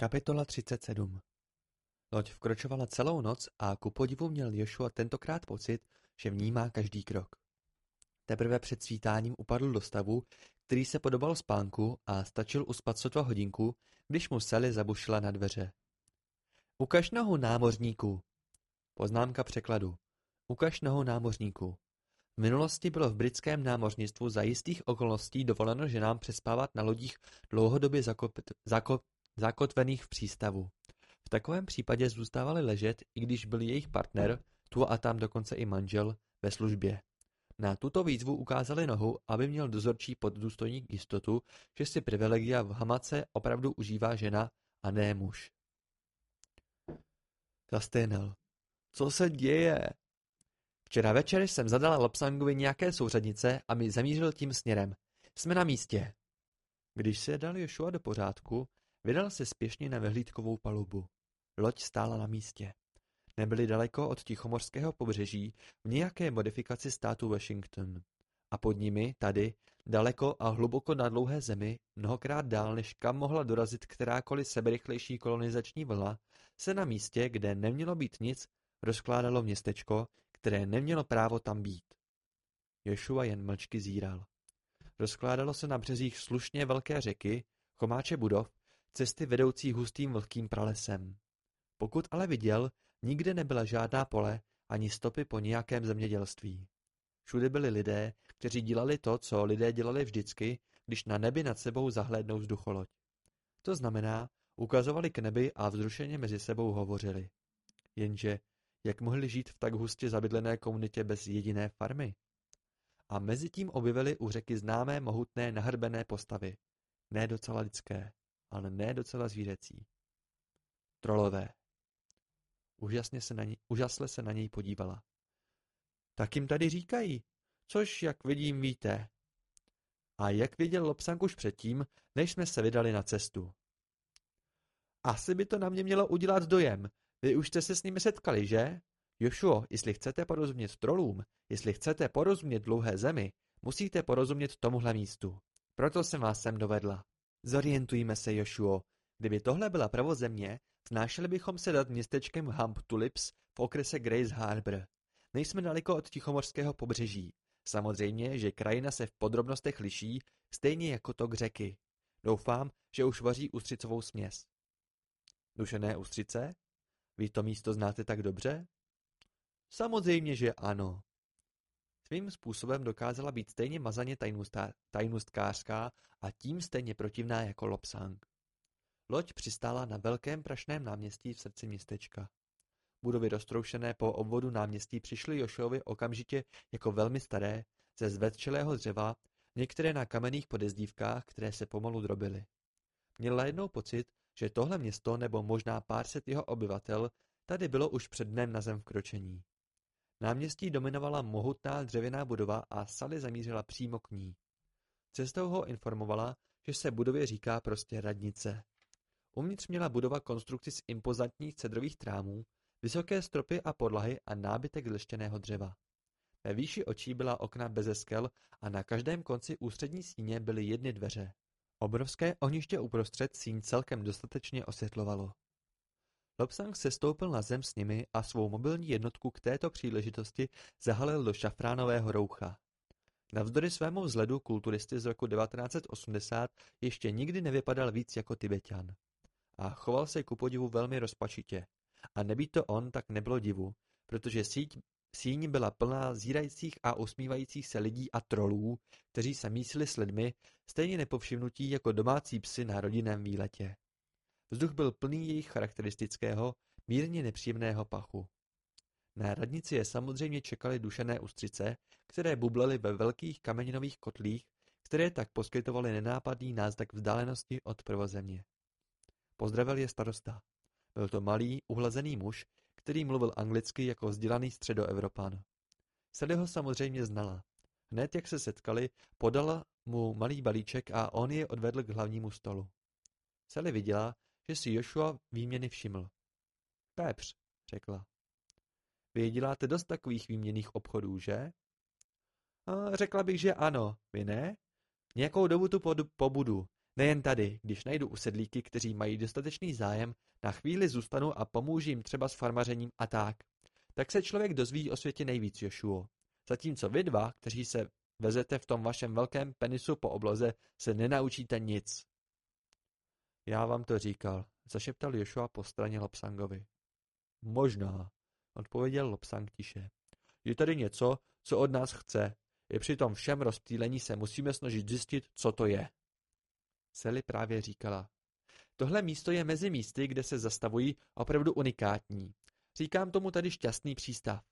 Kapitola 37 Loď vkročovala celou noc a ku podivu měl Joshua tentokrát pocit, že vnímá každý krok. Teprve před svítáním upadl do stavu, který se podobal spánku a stačil uspat sotva hodinku, když mu Sally zabušila na dveře. Ukaž nohu námořníku. Poznámka překladu. Ukaž nohu námořníku. V minulosti bylo v britském námořnictvu za jistých okolností dovoleno ženám přespávat na lodích dlouhodobě zakop, zakop, zakotvených v přístavu. V takovém případě zůstávali ležet, i když byl jejich partner, tu a tam dokonce i manžel, ve službě. Na tuto výzvu ukázali nohu, aby měl dozorčí poddůstojník jistotu, že si privilegia v hamace opravdu užívá žena a ne muž. Zasténal. Co se děje? Včera večer jsem zadala Lopsangovi nějaké souřadnice a mi zamířil tím směrem. Jsme na místě. Když se dal Joshua do pořádku, Vydal se spěšně na vyhlídkovou palubu. Loď stála na místě. Nebyli daleko od Tichomorského pobřeží v nějaké modifikaci státu Washington. A pod nimi, tady, daleko a hluboko na dlouhé zemi, mnohokrát dál, než kam mohla dorazit kterákoliv seberychlejší kolonizační vlna, se na místě, kde nemělo být nic, rozkládalo městečko, které nemělo právo tam být. Joshua jen mlčky zíral. Rozkládalo se na březích slušně velké řeky, chomáče budov cesty vedoucí hustým vlhkým pralesem. Pokud ale viděl, nikde nebyla žádná pole ani stopy po nějakém zemědělství. Všude byli lidé, kteří dělali to, co lidé dělali vždycky, když na nebi nad sebou zahlédnou vzducholoď. To znamená, ukazovali k nebi a vzrušeně mezi sebou hovořili. Jenže, jak mohli žít v tak hustě zabydlené komunitě bez jediné farmy? A mezi tím objevili u řeky známé mohutné nahrbené postavy. Ne docela lidské ale ne docela zvířecí. Trolové. Úžasně se na ní, úžasle se na něj podívala. Tak jim tady říkají, což, jak vidím, víte. A jak viděl Lopsank už předtím, než jsme se vydali na cestu. Asi by to na mě mělo udělat dojem. Vy už jste se s nimi setkali, že? Jošuo, jestli chcete porozumět trolům, jestli chcete porozumět dlouhé zemi, musíte porozumět tomuhle místu. Proto jsem vás sem dovedla. Zorientujme se, Jošuo. Kdyby tohle byla pravozemě, snášeli bychom se dát městečkem Hump Tulips v okrese Grace Harbor. Nejsme daleko od Tichomorského pobřeží. Samozřejmě, že krajina se v podrobnostech liší, stejně jako tok řeky. Doufám, že už vaří ústřicovou směs. Dušené ústřice? Vy to místo znáte tak dobře? Samozřejmě, že ano. Svým způsobem dokázala být stejně mazaně tajnustkářská a tím stejně protivná jako Lopsang. Loď přistála na velkém prašném náměstí v srdci městečka. Budovy roztroušené po obvodu náměstí přišly Jošovi okamžitě jako velmi staré, ze zvedčelého dřeva, některé na kamenných podezdívkách, které se pomalu drobily. Měl jednou pocit, že tohle město nebo možná pár set jeho obyvatel tady bylo už před dnem na zem vkročení. Náměstí dominovala mohutná dřevěná budova a Sally zamířila přímo k ní. Cestou ho informovala, že se budově říká prostě radnice. Uvnitř měla budova konstrukci z impozantních cedrových trámů, vysoké stropy a podlahy a nábytek leštěného dřeva. Ve výši očí byla okna bez skel a na každém konci ústřední síně byly jedny dveře. Obrovské ohniště uprostřed síň celkem dostatečně osvětlovalo. Lobsang sestoupil na zem s nimi a svou mobilní jednotku k této příležitosti zahalil do šafránového roucha. Navzdory svému vzhledu kulturisty z roku 1980 ještě nikdy nevypadal víc jako Tibetan. A choval se ku podivu velmi rozpačitě. A nebýt to on, tak nebylo divu, protože síť, síň byla plná zírajících a usmívajících se lidí a trolů, kteří se mísili s lidmi, stejně nepovšimnutí jako domácí psy na rodinném výletě. Vzduch byl plný jejich charakteristického, mírně nepříjemného pachu. Na radnici je samozřejmě čekaly dušené ústřice, které bublaly ve velkých kameninových kotlích, které tak poskytovaly nenápadný náznak vzdálenosti od prvozemě. Pozdravil je starosta. Byl to malý, uhlazený muž, který mluvil anglicky jako vzdělaný středoevropan. Sally ho samozřejmě znala. Hned jak se setkali, podala mu malý balíček a on je odvedl k hlavnímu stolu. Sally viděla, že si Joshua výměny všiml. Pepř, řekla. Vy děláte dost takových výměných obchodů, že? A řekla bych, že ano. Vy ne? Nějakou dobu tu pobudu. Nejen tady, když najdu usedlíky, kteří mají dostatečný zájem, na chvíli zůstanu a pomůžu jim třeba s farmařením a tak. Tak se člověk dozví o světě nejvíc, Jošuo. Zatímco vy dva, kteří se vezete v tom vašem velkém penisu po obloze, se nenaučíte nic. Já vám to říkal, zašeptal Joshua po straně Lopsangovi. Možná, odpověděl Lopsang tiše. Je tady něco, co od nás chce. I při tom všem rozptýlení se musíme snažit zjistit, co to je. Sally právě říkala. Tohle místo je mezi místy, kde se zastavují opravdu unikátní. Říkám tomu tady šťastný přístav.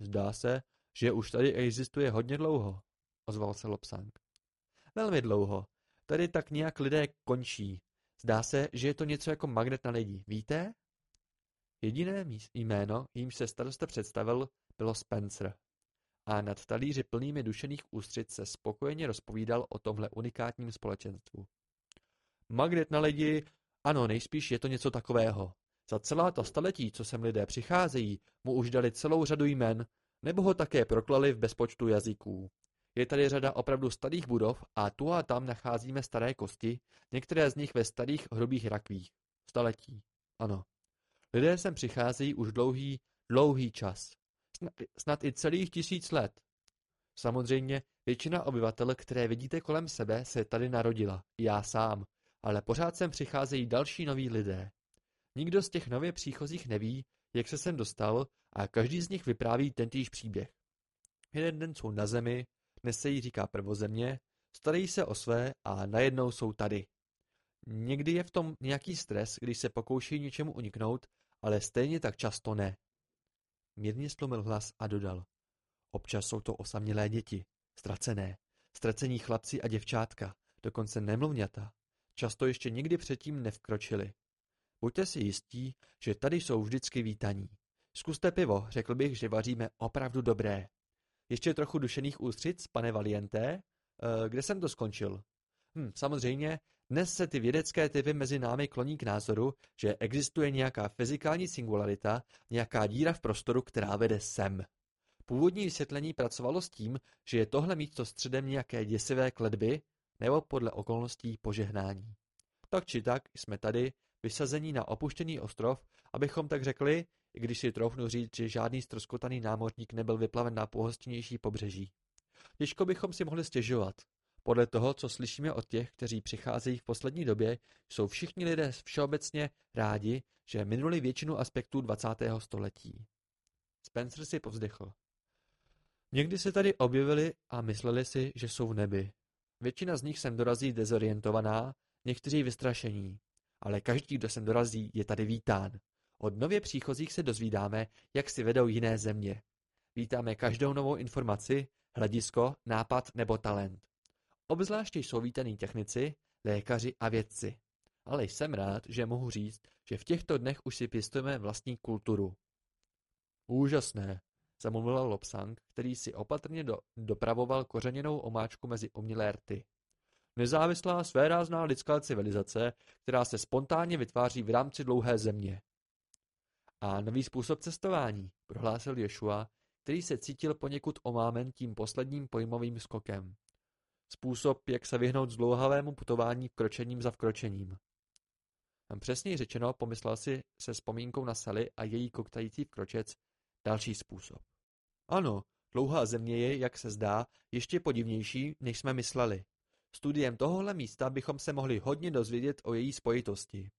Zdá se, že už tady existuje hodně dlouho, ozval se Lopsang. Velmi dlouho. Tady tak nějak lidé končí. Zdá se, že je to něco jako magnet na lidi. Víte? Jediné jméno, jímž se starosta představil, bylo Spencer. A nad talíři plnými dušených ústřic se spokojeně rozpovídal o tomhle unikátním společenstvu. Magnet na lidi, ano, nejspíš je to něco takového. Za celá ta staletí, co sem lidé přicházejí, mu už dali celou řadu jmen, nebo ho také proklali v bezpočtu jazyků. Je tady řada opravdu starých budov a tu a tam nacházíme staré kosti, některé z nich ve starých hrubých rakvích. Staletí. Ano. Lidé sem přicházejí už dlouhý, dlouhý čas. Snad i celých tisíc let. Samozřejmě většina obyvatel, které vidíte kolem sebe, se tady narodila. Já sám. Ale pořád sem přicházejí další noví lidé. Nikdo z těch nově příchozích neví, jak se sem dostal a každý z nich vypráví tentýž příběh. Jeden den jsou na zemi, dnes se jí říká prvozemě, starají se o své a najednou jsou tady. Někdy je v tom nějaký stres, když se pokouší něčemu uniknout, ale stejně tak často ne. Mírně stlumil hlas a dodal. Občas jsou to osamělé děti, ztracené, ztracení chlapci a děvčátka, dokonce nemluvňata. Často ještě nikdy předtím nevkročili. Buďte si jistí, že tady jsou vždycky vítaní. Zkuste pivo, řekl bych, že vaříme opravdu dobré. Ještě trochu dušených ústřic, pane Valienté? E, kde jsem to skončil? Hm, samozřejmě, dnes se ty vědecké typy mezi námi kloní k názoru, že existuje nějaká fyzikální singularita, nějaká díra v prostoru, která vede sem. Původní vysvětlení pracovalo s tím, že je tohle místo středem nějaké děsivé kledby nebo podle okolností požehnání. Tak či tak jsme tady, vysazení na opuštěný ostrov, abychom tak řekli, i když si troufnu říct, že žádný stroskotaný námořník nebyl vyplaven na pohostinnější pobřeží. Těžko bychom si mohli stěžovat. Podle toho, co slyšíme od těch, kteří přicházejí v poslední době, jsou všichni lidé všeobecně rádi, že minuli většinu aspektů 20. století. Spencer si povzdechl. Někdy se tady objevili a mysleli si, že jsou v nebi. Většina z nich sem dorazí dezorientovaná, někteří vystrašení. Ale každý, kdo sem dorazí, je tady vítán. Od nově příchozích se dozvídáme, jak si vedou jiné země. Vítáme každou novou informaci, hledisko, nápad nebo talent. Obzvláště jsou vítaní technici, lékaři a vědci. Ale jsem rád, že mohu říct, že v těchto dnech už si pěstujeme vlastní kulturu. Úžasné, zamluvil Lopsang, který si opatrně do, dopravoval kořeněnou omáčku mezi umělé rty. Nezávislá svérázná lidská civilizace, která se spontánně vytváří v rámci dlouhé země. A nový způsob cestování, prohlásil Ješua, který se cítil poněkud omámen tím posledním pojmovým skokem. Způsob, jak se vyhnout zdlouhavému putování vkročením za vkročením. Přesněji řečeno, pomyslel si se vzpomínkou na Sally a její koktající vkročec další způsob. Ano, dlouhá země je, jak se zdá, ještě podivnější, než jsme mysleli. Studiem tohohle místa bychom se mohli hodně dozvědět o její spojitosti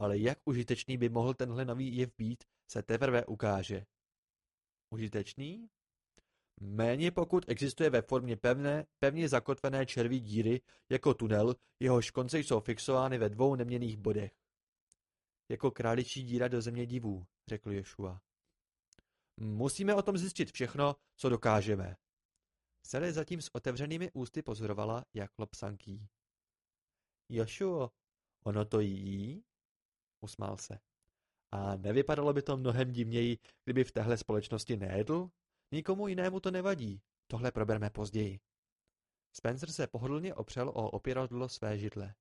ale jak užitečný by mohl tenhle nový jev být, se teprve ukáže. Užitečný? Méně pokud existuje ve formě pevné, pevně zakotvené červí díry, jako tunel, jehož konce jsou fixovány ve dvou neměných bodech. Jako králičí díra do země divů, řekl Joshua. Musíme o tom zjistit všechno, co dokážeme. Sally zatím s otevřenými ústy pozorovala, jak lopsanký. Joshua, ono to jí? Usmál se. A nevypadalo by to mnohem divněji, kdyby v téhle společnosti nejedl? Nikomu jinému to nevadí. Tohle probereme později. Spencer se pohodlně opřel o opěradlo své židle.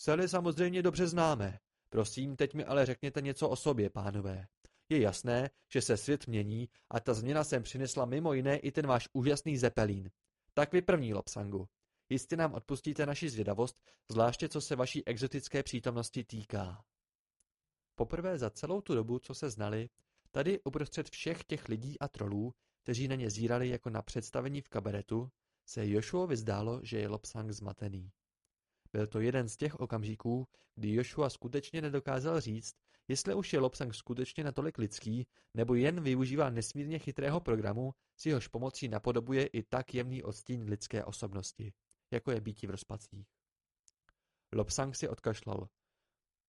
Sally samozřejmě dobře známe. Prosím, teď mi ale řekněte něco o sobě, pánové. Je jasné, že se svět mění a ta změna sem přinesla mimo jiné i ten váš úžasný zepelín. Tak vy první, Lopsangu. Jistě nám odpustíte naši zvědavost, zvláště co se vaší exotické přítomnosti týká. Poprvé za celou tu dobu, co se znali, tady uprostřed všech těch lidí a trolů, kteří na ně zírali jako na představení v kabaretu, se Joshuovi zdálo, že je Lopsang zmatený. Byl to jeden z těch okamžiků, kdy Joshua skutečně nedokázal říct, jestli už je Lopsang skutečně natolik lidský, nebo jen využívá nesmírně chytrého programu, s jehož pomocí napodobuje i tak jemný odstín lidské osobnosti, jako je býtí v rozpacích. Lopsang si odkašlal.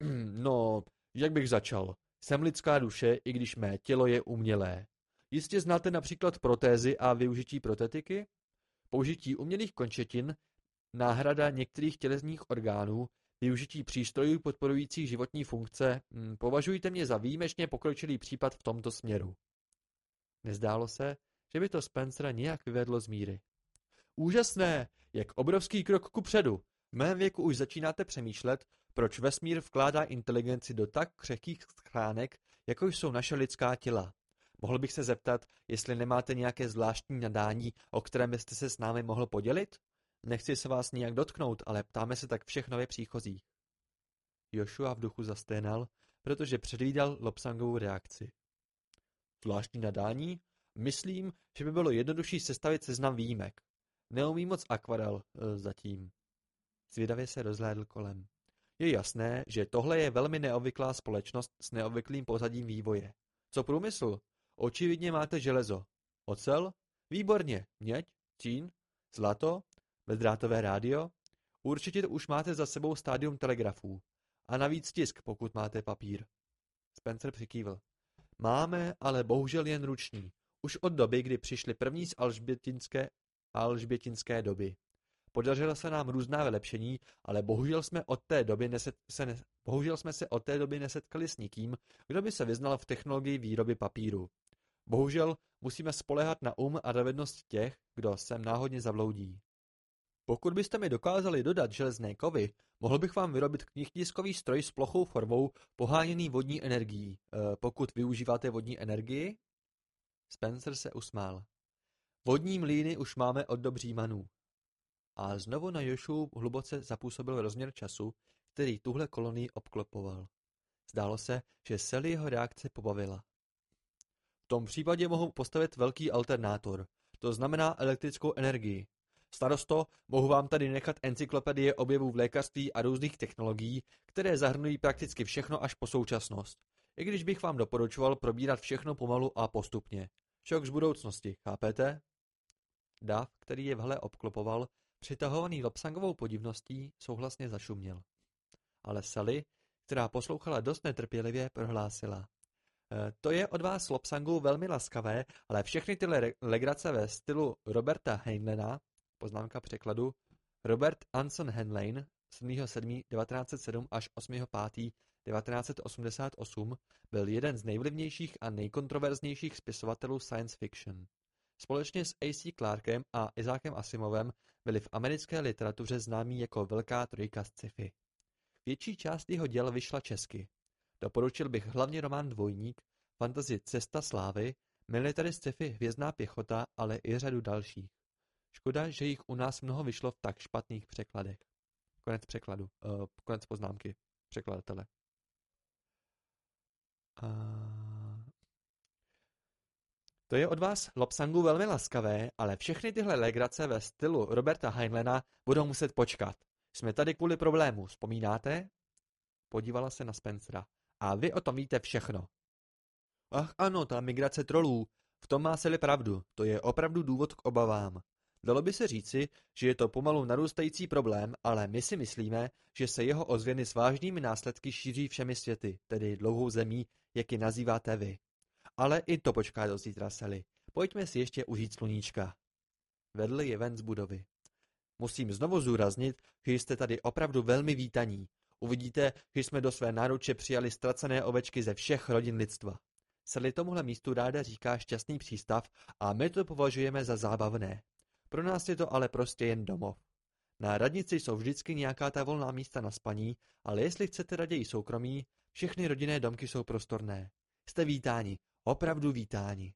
No, jak bych začal? Jsem lidská duše, i když mé tělo je umělé. Jistě znáte například protézy a využití protetiky? Použití umělých končetin, náhrada některých tělesných orgánů, využití přístrojů podporujících životní funkce, hm, považujte mě za výjimečně pokročilý případ v tomto směru. Nezdálo se, že by to Spencera nějak vyvedlo z míry. Úžasné, jak obrovský krok ku předu. V mém věku už začínáte přemýšlet, proč vesmír vkládá inteligenci do tak křehkých schránek, jako jsou naše lidská těla. Mohl bych se zeptat, jestli nemáte nějaké zvláštní nadání, o kterém byste se s námi mohl podělit? Nechci se vás nijak dotknout, ale ptáme se tak všech nově příchozích. Joshua v duchu zasténal, protože předvídal Lopsangovou reakci. Zvláštní nadání? Myslím, že by bylo jednodušší sestavit seznam výjimek. Neumím moc akvarel e, zatím. Zvědavě se rozhlédl kolem. Je jasné, že tohle je velmi neobvyklá společnost s neobvyklým pozadím vývoje. Co průmysl? Očividně máte železo. Ocel? Výborně. Měď? Cín? Zlato? Bezdrátové rádio? Určitě už máte za sebou stádium telegrafů. A navíc tisk, pokud máte papír. Spencer přikývl. Máme, ale bohužel jen ruční. Už od doby, kdy přišli první z alžbětinské, alžbětinské doby. Podařilo se nám různá vylepšení, ale bohužel jsme od té doby neset, se ne, bohužel jsme se od té doby nesetkali s nikým, kdo by se vyznal v technologii výroby papíru. Bohužel musíme spolehat na um a dovednost těch, kdo sem náhodně zavloudí. Pokud byste mi dokázali dodat železné kovy, mohl bych vám vyrobit knihtiskový stroj s plochou formou poháněný vodní energií. E, pokud využíváte vodní energii? Spencer se usmál. Vodní mlýny už máme od dobřímanů. A znovu na Jošu hluboce zapůsobil rozměr času, který tuhle kolonii obklopoval. Zdálo se, že Sally jeho reakce pobavila. V tom případě mohu postavit velký alternátor, to znamená elektrickou energii. Starosto, mohu vám tady nechat encyklopedie objevů v lékařství a různých technologií, které zahrnují prakticky všechno až po současnost. I když bych vám doporučoval probírat všechno pomalu a postupně. Šok z budoucnosti, chápete? Dav, který je vhle obklopoval, přitahovaný Lopsangovou podivností, souhlasně zašuměl. Ale Sally, která poslouchala dost netrpělivě, prohlásila. E, to je od vás Lopsangu velmi laskavé, ale všechny tyhle legrace ve stylu Roberta Heinlena Poznámka překladu Robert Anson Henlein 7.7.1907 až 8.5.1988 byl jeden z nejvlivnějších a nejkontroverznějších spisovatelů science fiction. Společně s A.C. Clarkem a Izákem Asimovem byli v americké literatuře známí jako Velká trojka z sci-fi. Větší část jeho děl vyšla česky. Doporučil bych hlavně román Dvojník, fantazii Cesta slávy, military sci-fi Hvězdná pěchota, ale i řadu dalších. Škoda, že jich u nás mnoho vyšlo v tak špatných překladech. Konec překladu. Uh, konec poznámky překladatele. Uh... To je od vás Lopsangu velmi laskavé, ale všechny tyhle legrace ve stylu Roberta Heinlena budou muset počkat. Jsme tady kvůli problému, vzpomínáte? Podívala se na Spencera. A vy o tom víte všechno. Ach ano, ta migrace trolů. V tom má Sally pravdu. To je opravdu důvod k obavám. Dalo by se říci, že je to pomalu narůstající problém, ale my si myslíme, že se jeho ozvěny s vážnými následky šíří všemi světy, tedy dlouhou zemí, jak ji nazýváte vy. Ale i to počká do zítra, Sally. Pojďme si ještě užít sluníčka. Vedl je ven z budovy. Musím znovu zúraznit, že jste tady opravdu velmi vítaní. Uvidíte, že jsme do své náruče přijali ztracené ovečky ze všech rodin lidstva. Sally tomuhle místu ráda říká šťastný přístav a my to považujeme za zábavné. Pro nás je to ale prostě jen domov. Na radnici jsou vždycky nějaká ta volná místa na spaní, ale jestli chcete raději soukromí, všechny rodinné domky jsou prostorné. Jste vítáni, opravdu vítáni.